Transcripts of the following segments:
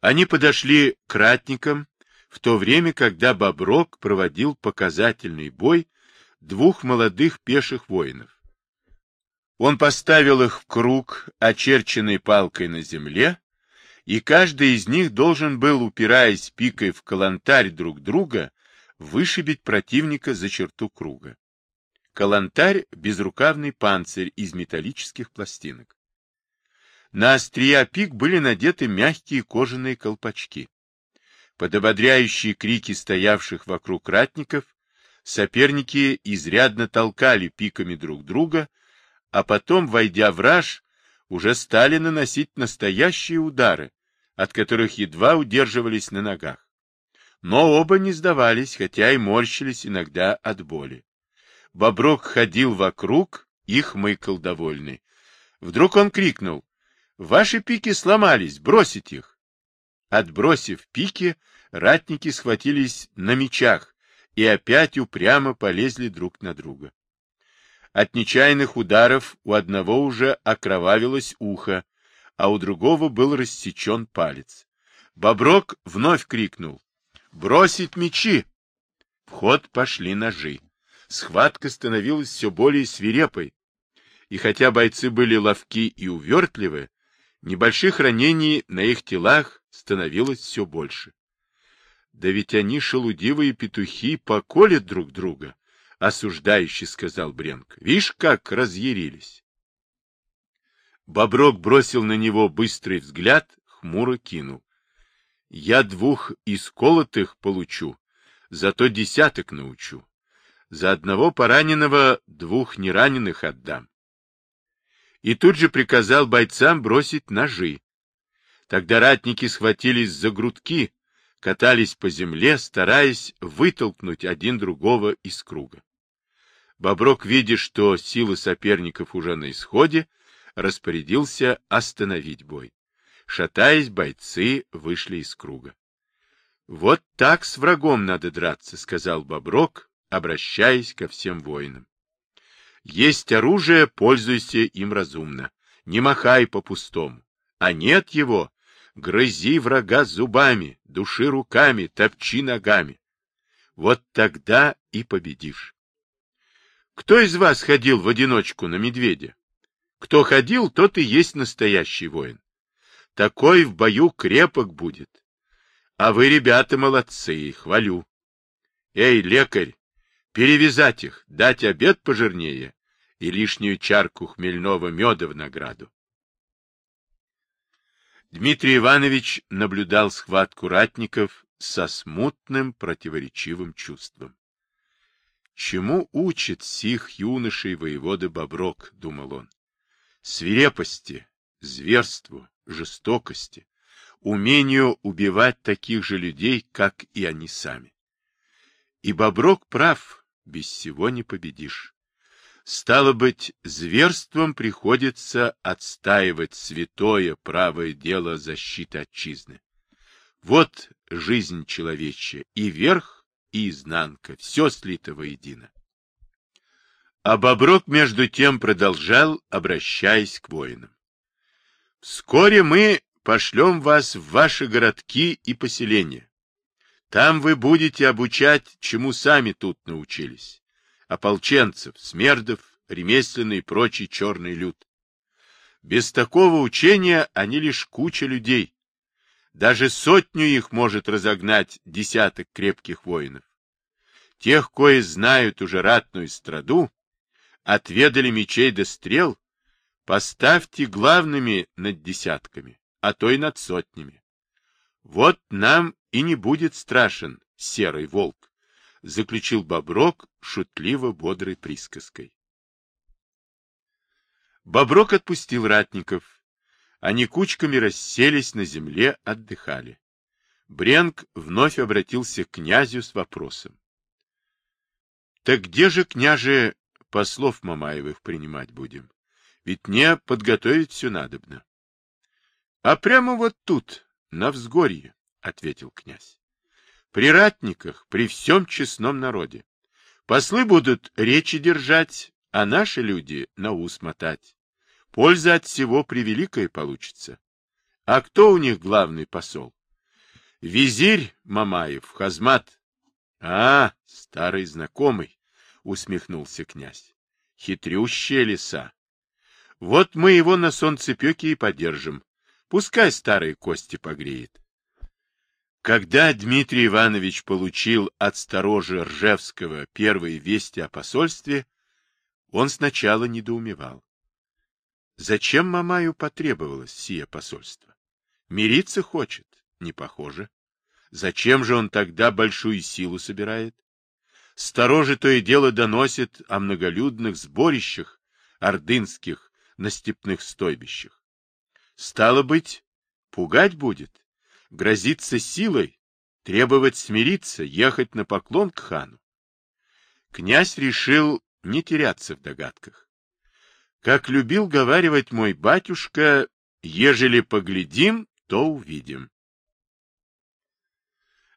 Они подошли к ратникам в то время, когда Боброк проводил показательный бой двух молодых пеших воинов. Он поставил их в круг, очерченный палкой на земле, и каждый из них должен был, упираясь пикой в калантарь друг друга, вышибить противника за черту круга. Калантарь — безрукавный панцирь из металлических пластинок. На острия пик были надеты мягкие кожаные колпачки. Под ободряющие крики стоявших вокруг ратников соперники изрядно толкали пиками друг друга, а потом, войдя в раж, уже стали наносить настоящие удары, от которых едва удерживались на ногах. Но оба не сдавались, хотя и морщились иногда от боли. Боброк ходил вокруг и хмыкал довольный. Вдруг он крикнул, «Ваши пики сломались, бросить их!» Отбросив пики, ратники схватились на мечах и опять упрямо полезли друг на друга. От нечаянных ударов у одного уже окровавилось ухо, а у другого был рассечен палец. Боброк вновь крикнул «Бросить мечи!» В ход пошли ножи. Схватка становилась все более свирепой, и хотя бойцы были ловки и увертливы, небольших ранений на их телах становилось все больше. Да ведь они, шелудивые петухи, поколят друг друга, — осуждающий сказал Бренк. — Вишь, как разъярились. Боброк бросил на него быстрый взгляд, хмуро кинул. — Я двух исколотых получу, зато десяток научу. За одного пораненного двух нераненых отдам. И тут же приказал бойцам бросить ножи. Тогда ратники схватились за грудки, катались по земле, стараясь вытолкнуть один другого из круга. Боброк, видя, что силы соперников уже на исходе, распорядился остановить бой. Шатаясь, бойцы вышли из круга. — Вот так с врагом надо драться, — сказал Боброк, обращаясь ко всем воинам. — Есть оружие, пользуйся им разумно, не махай по-пустому, а нет его, грызи врага зубами, души руками, топчи ногами. Вот тогда и победишь. Кто из вас ходил в одиночку на медведя? Кто ходил, тот и есть настоящий воин. Такой в бою крепок будет. А вы, ребята, молодцы, хвалю. Эй, лекарь, перевязать их, дать обед пожирнее и лишнюю чарку хмельного меда в награду. Дмитрий Иванович наблюдал схватку ратников со смутным противоречивым чувством. Чему учит сих юношей воевода Боброк, думал он. Свирепости, зверству, жестокости, умению убивать таких же людей, как и они сами. И Боброк прав, без всего не победишь. Стало быть, зверством приходится отстаивать святое правое дело защиты отчизны. Вот жизнь человечья, и верх, и изнанка, все слито воедино. А Боброк между тем продолжал, обращаясь к воинам. Вскоре мы пошлем вас в ваши городки и поселения. Там вы будете обучать, чему сами тут научились ополченцев, смердов, ремесленный и прочий черный люд. Без такого учения они лишь куча людей. Даже сотню их может разогнать десяток крепких воинов. Тех, кои знают уже ратную страду, отведали мечей до стрел, поставьте главными над десятками, а то и над сотнями. Вот нам и не будет страшен серый волк заключил Боброк шутливо-бодрой присказкой. Боброк отпустил ратников. Они кучками расселись на земле, отдыхали. Бренк вновь обратился к князю с вопросом. — Так где же, княже, послов Мамаевых принимать будем? Ведь мне подготовить все надобно. — А прямо вот тут, на взгорье, — ответил князь при ратниках, при всем честном народе. Послы будут речи держать, а наши люди на ус мотать. Польза от всего превеликая получится. А кто у них главный посол? Визирь Мамаев, Хазмат. А, старый знакомый, усмехнулся князь. Хитрющая лиса. Вот мы его на солнцепеке и подержим. Пускай старые кости погреет. Когда Дмитрий Иванович получил от сторожа Ржевского первые вести о посольстве, он сначала недоумевал. Зачем Мамаю потребовалось сие посольство? Мириться хочет? Не похоже. Зачем же он тогда большую силу собирает? Сторожи то и дело доносит о многолюдных сборищах ордынских на степных стойбищах. Стало быть, пугать будет, грозиться силой, требовать смириться, ехать на поклон к хану. Князь решил не теряться в догадках. Как любил говаривать мой батюшка, ежели поглядим, то увидим.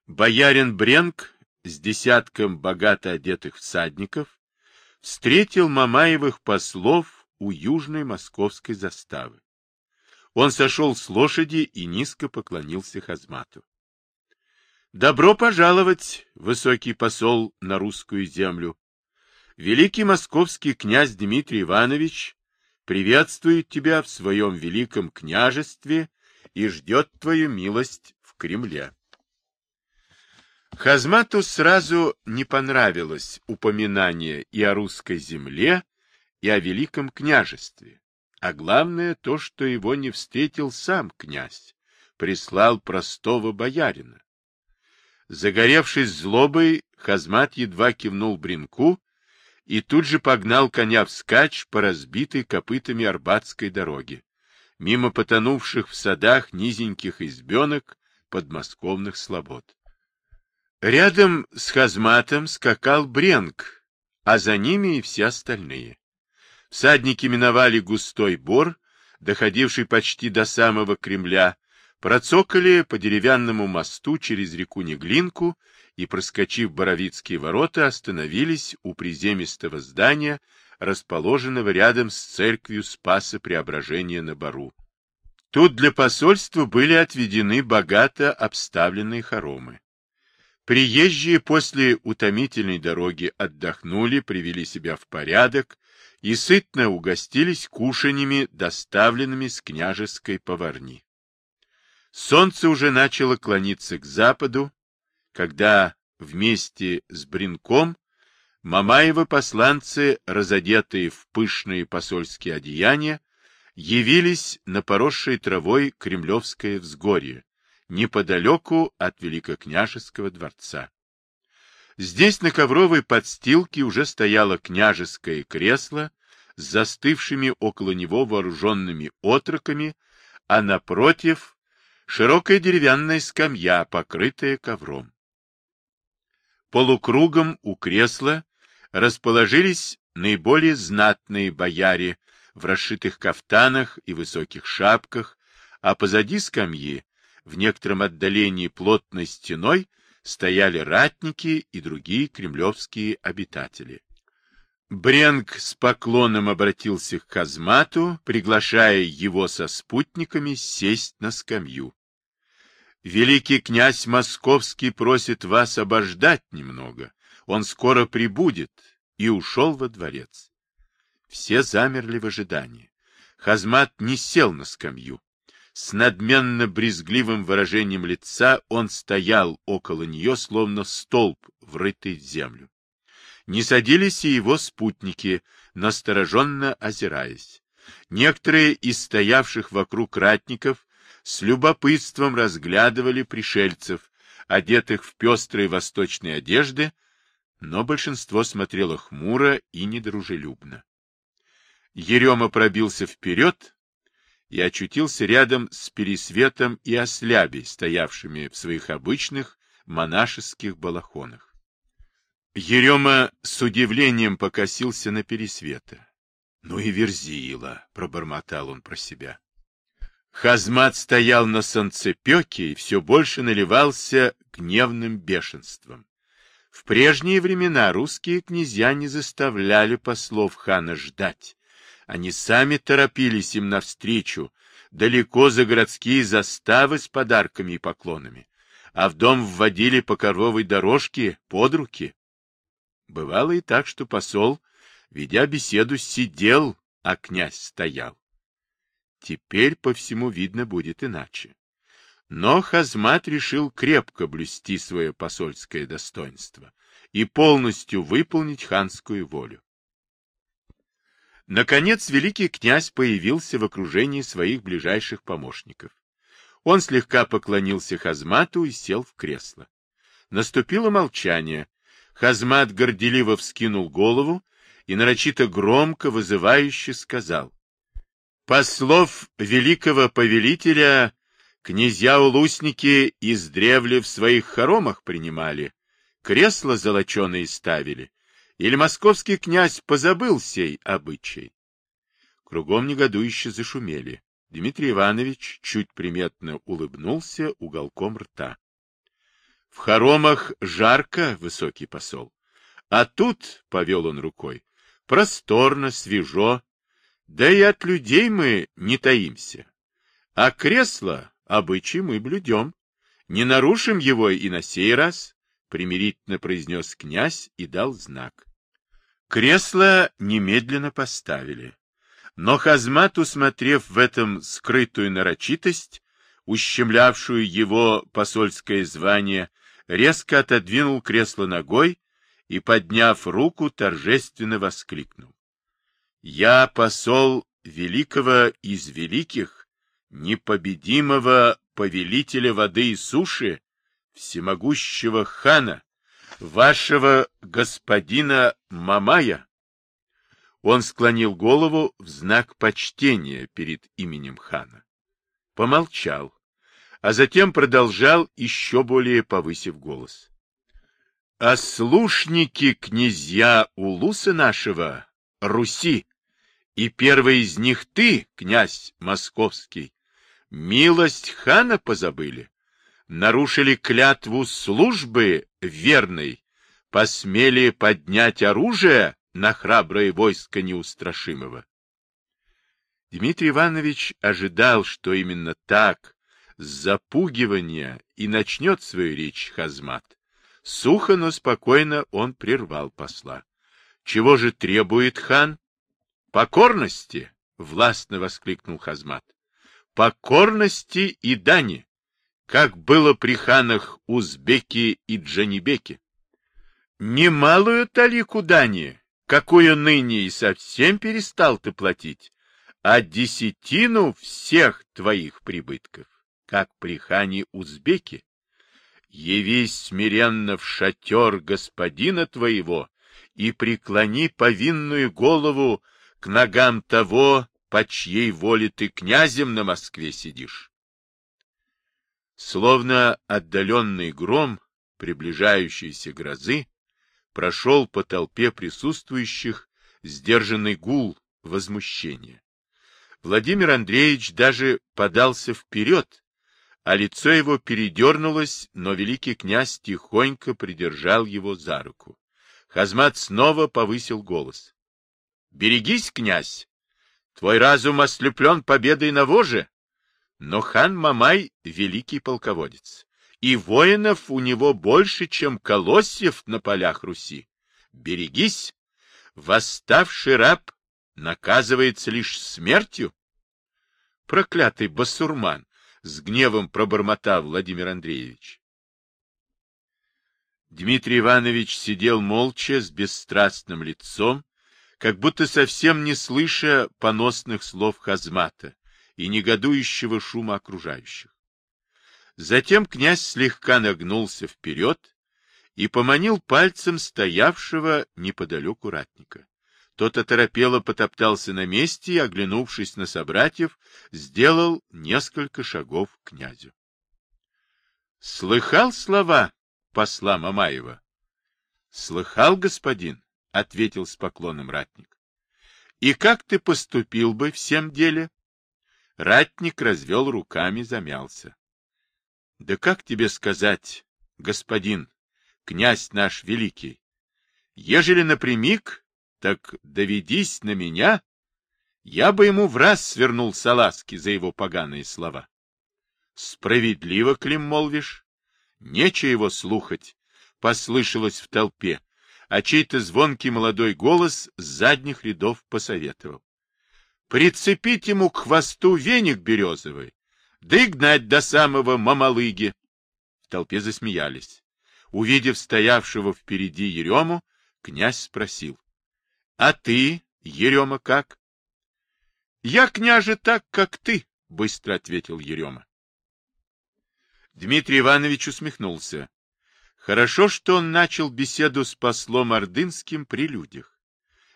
Боярин Бренк с десятком богато одетых всадников встретил Мамаевых послов у южной московской заставы. Он сошел с лошади и низко поклонился Хазмату. «Добро пожаловать, высокий посол, на русскую землю. Великий московский князь Дмитрий Иванович приветствует тебя в своем великом княжестве и ждет твою милость в Кремле». Хазмату сразу не понравилось упоминание и о русской земле, и о великом княжестве, а главное то, что его не встретил сам князь, прислал простого боярина. Загоревшись злобой, Хазмат едва кивнул бринку и тут же погнал коня вскачь по разбитой копытами Арбатской дороге, мимо потонувших в садах низеньких избенок подмосковных слобод. Рядом с Хазматом скакал Бренк, а за ними и все остальные. Всадники миновали густой бор, доходивший почти до самого Кремля, процокали по деревянному мосту через реку Неглинку и, проскочив Боровицкие ворота, остановились у приземистого здания, расположенного рядом с церковью Спаса Преображения на Бару. Тут для посольства были отведены богато обставленные хоромы. Приезжие после утомительной дороги отдохнули, привели себя в порядок и сытно угостились кушаньями, доставленными с княжеской поварни. Солнце уже начало клониться к западу, когда вместе с Бринком Мамаевы посланцы, разодетые в пышные посольские одеяния, явились на поросшей травой Кремлевское взгорье, неподалеку от Великокняжеского дворца. Здесь на ковровой подстилке уже стояло княжеское кресло с застывшими около него вооруженными отроками, а напротив широкая деревянная скамья, покрытая ковром. Полукругом у кресла расположились наиболее знатные бояре в расшитых кафтанах и высоких шапках, а позади скамьи в некотором отдалении плотной стеной стояли ратники и другие кремлевские обитатели. Бренг с поклоном обратился к Казмату, приглашая его со спутниками сесть на скамью. «Великий князь Московский просит вас обождать немного. Он скоро прибудет» и ушел во дворец. Все замерли в ожидании. Хазмат не сел на скамью. С надменно-брезгливым выражением лица он стоял около нее, словно столб, врытый в землю. Не садились и его спутники, настороженно озираясь. Некоторые из стоявших вокруг ратников с любопытством разглядывали пришельцев, одетых в пестрые восточные одежды, но большинство смотрело хмуро и недружелюбно. Ерема пробился вперед, и очутился рядом с Пересветом и Ослябей, стоявшими в своих обычных монашеских балахонах. Ерема с удивлением покосился на Пересвета. — Ну и верзила, — пробормотал он про себя. Хазмат стоял на санцепеке и все больше наливался гневным бешенством. В прежние времена русские князья не заставляли послов хана ждать, они сами торопились им навстречу, далеко за городские заставы с подарками и поклонами. а в дом вводили по коровой дорожке под руки. Бывало и так, что посол, ведя беседу, сидел, а князь стоял. Теперь по всему видно будет иначе. Но Хазмат решил крепко блюсти свое посольское достоинство и полностью выполнить ханскую волю. Наконец великий князь появился в окружении своих ближайших помощников. Он слегка поклонился Хазмату и сел в кресло. Наступило молчание. Хазмат горделиво вскинул голову и нарочито громко, вызывающе сказал. «Послов великого повелителя князья-улусники издревле в своих хоромах принимали, кресла золоченые ставили, или московский князь позабыл сей обычай?» Кругом негодующе зашумели. Дмитрий Иванович чуть приметно улыбнулся уголком рта. В хоромах жарко, высокий посол. А тут, — повел он рукой, — просторно, свежо. Да и от людей мы не таимся. А кресло, обычай мы блюдем. Не нарушим его и на сей раз, — примирительно произнес князь и дал знак. Кресло немедленно поставили. Но Хазмат, усмотрев в этом скрытую нарочитость, ущемлявшую его посольское звание, резко отодвинул кресло ногой и, подняв руку, торжественно воскликнул. «Я посол великого из великих, непобедимого повелителя воды и суши, всемогущего хана, вашего господина Мамая, он склонил голову в знак почтения перед именем хана. Помолчал, а затем продолжал, еще более повысив голос. «А слушники князья Улуса нашего, Руси, и первый из них ты, князь московский, милость хана позабыли, нарушили клятву службы верной, посмели поднять оружие на храброе войско неустрашимого. Дмитрий Иванович ожидал, что именно так, с запугивания, и начнет свою речь Хазмат. Сухо, но спокойно он прервал посла. Чего же требует хан? Покорности, властно воскликнул Хазмат. Покорности и дани, как было при ханах Узбеки и Джанибеки. Немалую талику дани какую ныне и совсем перестал ты платить, а десятину всех твоих прибытков, как при хане Узбеки. Явись смиренно в шатер господина твоего и преклони повинную голову к ногам того, по чьей воле ты князем на Москве сидишь. Словно отдаленный гром приближающейся грозы, прошел по толпе присутствующих сдержанный гул возмущения. Владимир Андреевич даже подался вперед, а лицо его передернулось, но великий князь тихонько придержал его за руку. Хазмат снова повысил голос. — Берегись, князь! Твой разум ослеплен победой на воже, но хан Мамай — великий полководец и воинов у него больше, чем колосьев на полях Руси. Берегись, восставший раб наказывается лишь смертью. Проклятый басурман! — с гневом пробормотал Владимир Андреевич. Дмитрий Иванович сидел молча, с бесстрастным лицом, как будто совсем не слыша поносных слов Хазмата и негодующего шума окружающих. Затем князь слегка нагнулся вперед и поманил пальцем стоявшего неподалеку ратника. Тот оторопело потоптался на месте и, оглянувшись на собратьев, сделал несколько шагов к князю. — Слыхал слова посла Мамаева? — Слыхал, господин, — ответил с поклоном ратник. — И как ты поступил бы в всем деле? Ратник развел руками, замялся. Да как тебе сказать, господин, князь наш великий? Ежели напрямик, так доведись на меня, я бы ему в раз свернул салазки за его поганые слова. Справедливо, Клим, молвишь? Нече его слухать, послышалось в толпе, а чей-то звонкий молодой голос с задних рядов посоветовал. Прицепить ему к хвосту веник березовый, да и гнать до самого мамалыги. В толпе засмеялись. Увидев стоявшего впереди Ерему, князь спросил. — А ты, Ерема, как? — Я, княже, так, как ты, — быстро ответил Ерема. Дмитрий Иванович усмехнулся. Хорошо, что он начал беседу с послом Ордынским при людях.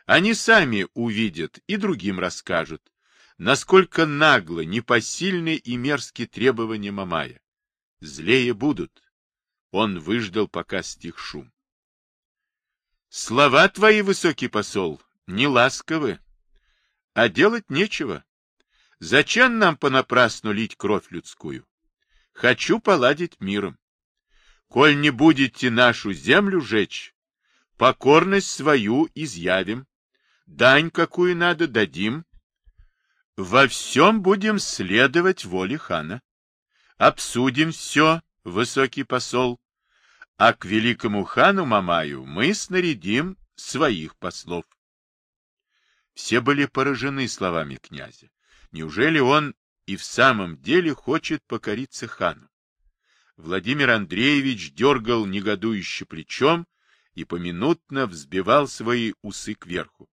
Они сами увидят и другим расскажут, насколько нагло, непосильны и мерзки требования Мамая. Злее будут. Он выждал, пока стих шум. Слова твои, высокий посол, не ласковы, а делать нечего. Зачем нам понапрасну лить кровь людскую? Хочу поладить миром. Коль не будете нашу землю жечь, покорность свою изъявим, дань какую надо дадим, во всем будем следовать воле хана. Обсудим все, высокий посол, а к великому хану Мамаю мы снарядим своих послов. Все были поражены словами князя. Неужели он и в самом деле хочет покориться хану? Владимир Андреевич дергал негодующе плечом и поминутно взбивал свои усы кверху.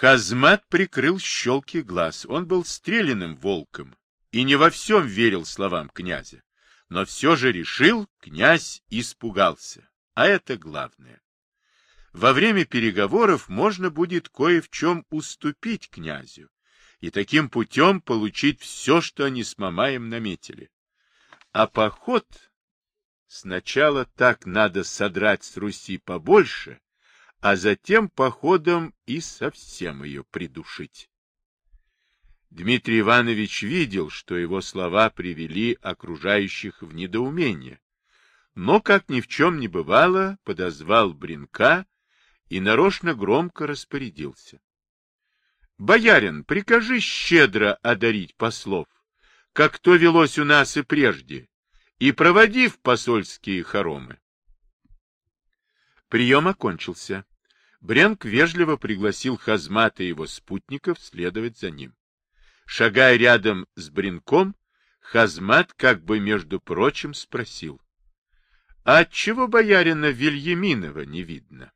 Хазмат прикрыл щелки глаз. Он был стреляным волком и не во всем верил словам князя. Но все же решил, князь испугался. А это главное. Во время переговоров можно будет кое в чем уступить князю и таким путем получить все, что они с Мамаем наметили. А поход сначала так надо содрать с Руси побольше, а затем походом и совсем ее придушить. Дмитрий Иванович видел, что его слова привели окружающих в недоумение, но, как ни в чем не бывало, подозвал Бринка и нарочно громко распорядился. — Боярин, прикажи щедро одарить послов, как то велось у нас и прежде, и проводи в посольские хоромы. Прием окончился. Бренк вежливо пригласил Хазмата и его спутников следовать за ним. Шагая рядом с Бренком, Хазмат как бы, между прочим, спросил. — А отчего боярина Вильяминова не видно?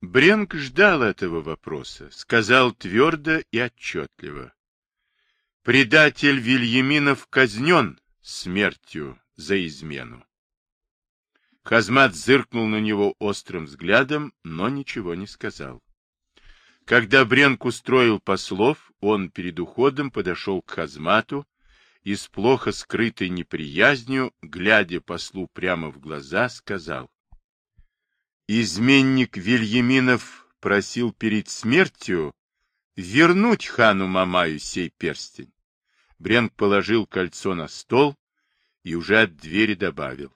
Бренк ждал этого вопроса, сказал твердо и отчетливо. Предатель Вильяминов казнен смертью за измену. Хазмат зыркнул на него острым взглядом, но ничего не сказал. Когда Бренк устроил послов, он перед уходом подошел к Хазмату и с плохо скрытой неприязнью, глядя послу прямо в глаза, сказал. Изменник Вильяминов просил перед смертью вернуть хану Мамаю сей перстень. Бренк положил кольцо на стол и уже от двери добавил.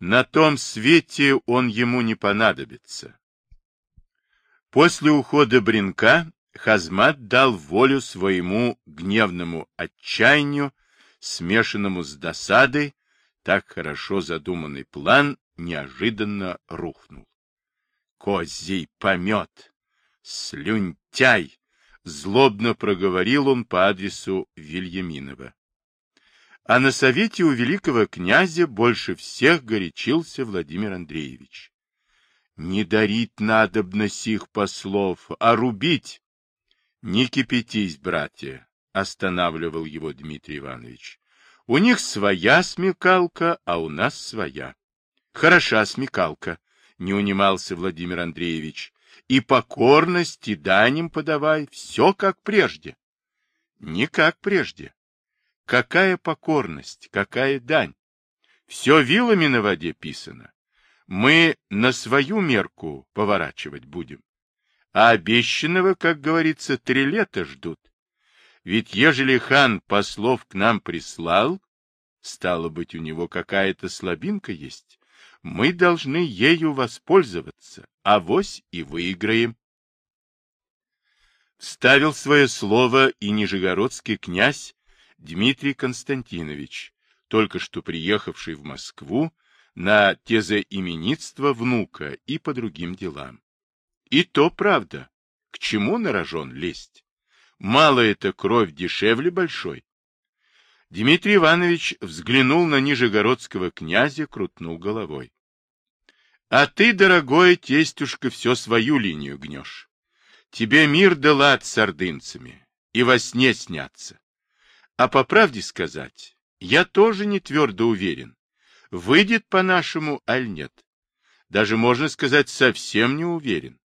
На том свете он ему не понадобится. После ухода Бринка Хазмат дал волю своему гневному отчаянию, смешанному с досадой, так хорошо задуманный план неожиданно рухнул. Козий помет! Слюнтяй! Злобно проговорил он по адресу Вильяминова. А на совете у великого князя больше всех горячился Владимир Андреевич. Не дарить надобно сих послов, а рубить. Не кипятись, братья, останавливал его Дмитрий Иванович. У них своя смекалка, а у нас своя. Хороша смекалка, не унимался Владимир Андреевич. И покорность, и данем подавай, все как прежде. Не как прежде. Какая покорность, какая дань! Все вилами на воде писано. Мы на свою мерку поворачивать будем. А обещанного, как говорится, три лета ждут. Ведь ежели хан послов к нам прислал, стало быть, у него какая-то слабинка есть, мы должны ею воспользоваться, а вось и выиграем. Ставил свое слово и нижегородский князь Дмитрий Константинович, только что приехавший в Москву на тезоименитство внука и по другим делам. И то правда, к чему на рожон лезть? Мало это кровь дешевле большой. Дмитрий Иванович взглянул на нижегородского князя, крутнул головой. — А ты, дорогой тестюшка, все свою линию гнешь. Тебе мир да лад с ордынцами, и во сне снятся. А по правде сказать, я тоже не твердо уверен, выйдет по-нашему, аль нет. Даже, можно сказать, совсем не уверен.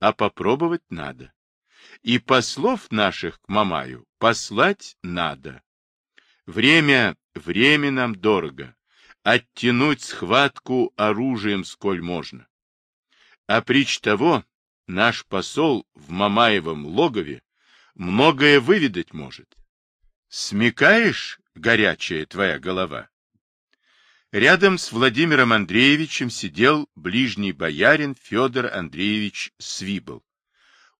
А попробовать надо. И послов наших к Мамаю послать надо. Время, время нам дорого. Оттянуть схватку оружием сколь можно. А прич того, наш посол в Мамаевом логове многое выведать может. Смекаешь, горячая твоя голова? Рядом с Владимиром Андреевичем сидел ближний боярин Федор Андреевич Свибл.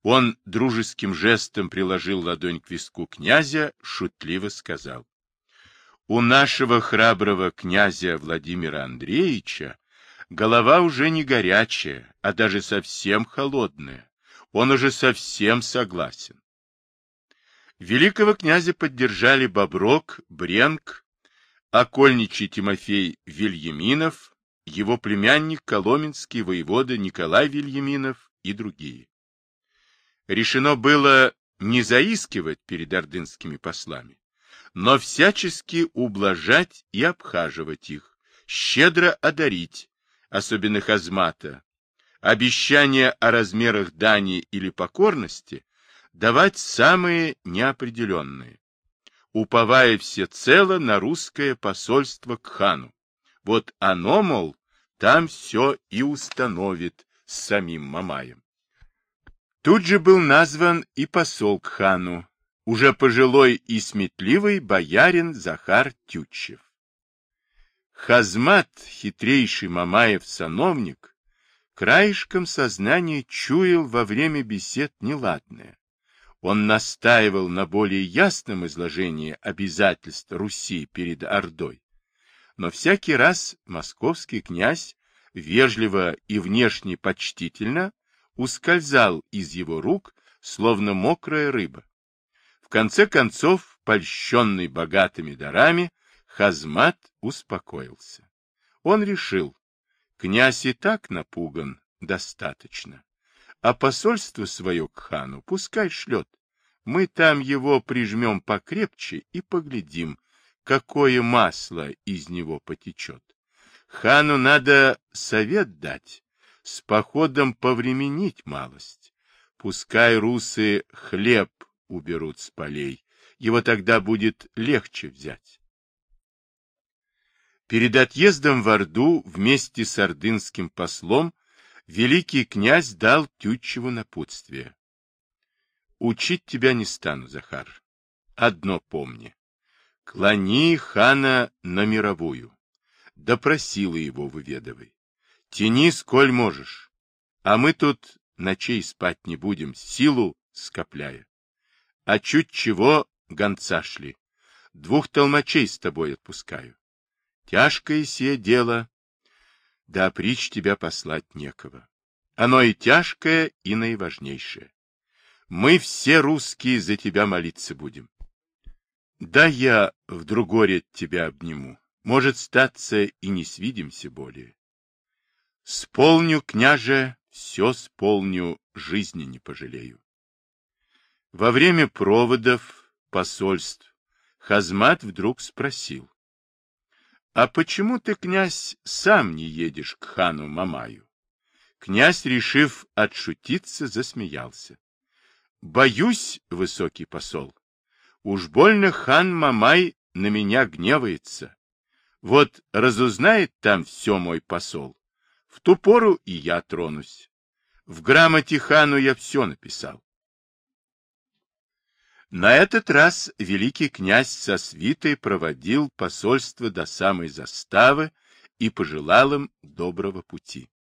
Он дружеским жестом приложил ладонь к виску князя, шутливо сказал. У нашего храброго князя Владимира Андреевича голова уже не горячая, а даже совсем холодная. Он уже совсем согласен. Великого князя поддержали Боброк, Бренк, окольничий Тимофей Вильяминов, его племянник Коломенский воевода Николай Вильяминов и другие. Решено было не заискивать перед ордынскими послами, но всячески ублажать и обхаживать их, щедро одарить, особенно Хазмата, обещания о размерах дани или покорности давать самые неопределенные, уповая всецело на русское посольство к хану. Вот оно, мол, там все и установит с самим Мамаем. Тут же был назван и посол к хану, уже пожилой и сметливый боярин Захар Тютчев. Хазмат, хитрейший Мамаев сановник, краешком сознания чуял во время бесед неладное. Он настаивал на более ясном изложении обязательств Руси перед Ордой. Но всякий раз московский князь вежливо и внешне почтительно ускользал из его рук, словно мокрая рыба. В конце концов, польщенный богатыми дарами, Хазмат успокоился. Он решил, князь и так напуган достаточно а посольство свое к хану пускай шлет. Мы там его прижмем покрепче и поглядим, какое масло из него потечет. Хану надо совет дать, с походом повременить малость. Пускай русы хлеб уберут с полей, его тогда будет легче взять. Перед отъездом в Орду вместе с ордынским послом великий князь дал Тютчеву напутствие. Учить тебя не стану, Захар. Одно помни. Клони хана на мировую. Допросила его выведывай. Тяни, сколь можешь. А мы тут ночей спать не будем, силу скопляя. А чуть чего гонца шли. Двух толмачей с тобой отпускаю. Тяжкое сие дело, да прич тебя послать некого. Оно и тяжкое, и наиважнейшее. Мы все русские за тебя молиться будем. Да я в другой тебя обниму. Может, статься и не свидимся более. Сполню, княже, все сполню, жизни не пожалею. Во время проводов, посольств, Хазмат вдруг спросил. А почему ты, князь, сам не едешь к хану Мамаю? Князь, решив отшутиться, засмеялся. Боюсь, высокий посол. Уж больно хан Мамай на меня гневается. Вот разузнает там все мой посол. В ту пору и я тронусь. В грамоте хану я все написал. На этот раз великий князь со свитой проводил посольство до самой заставы и пожелал им доброго пути.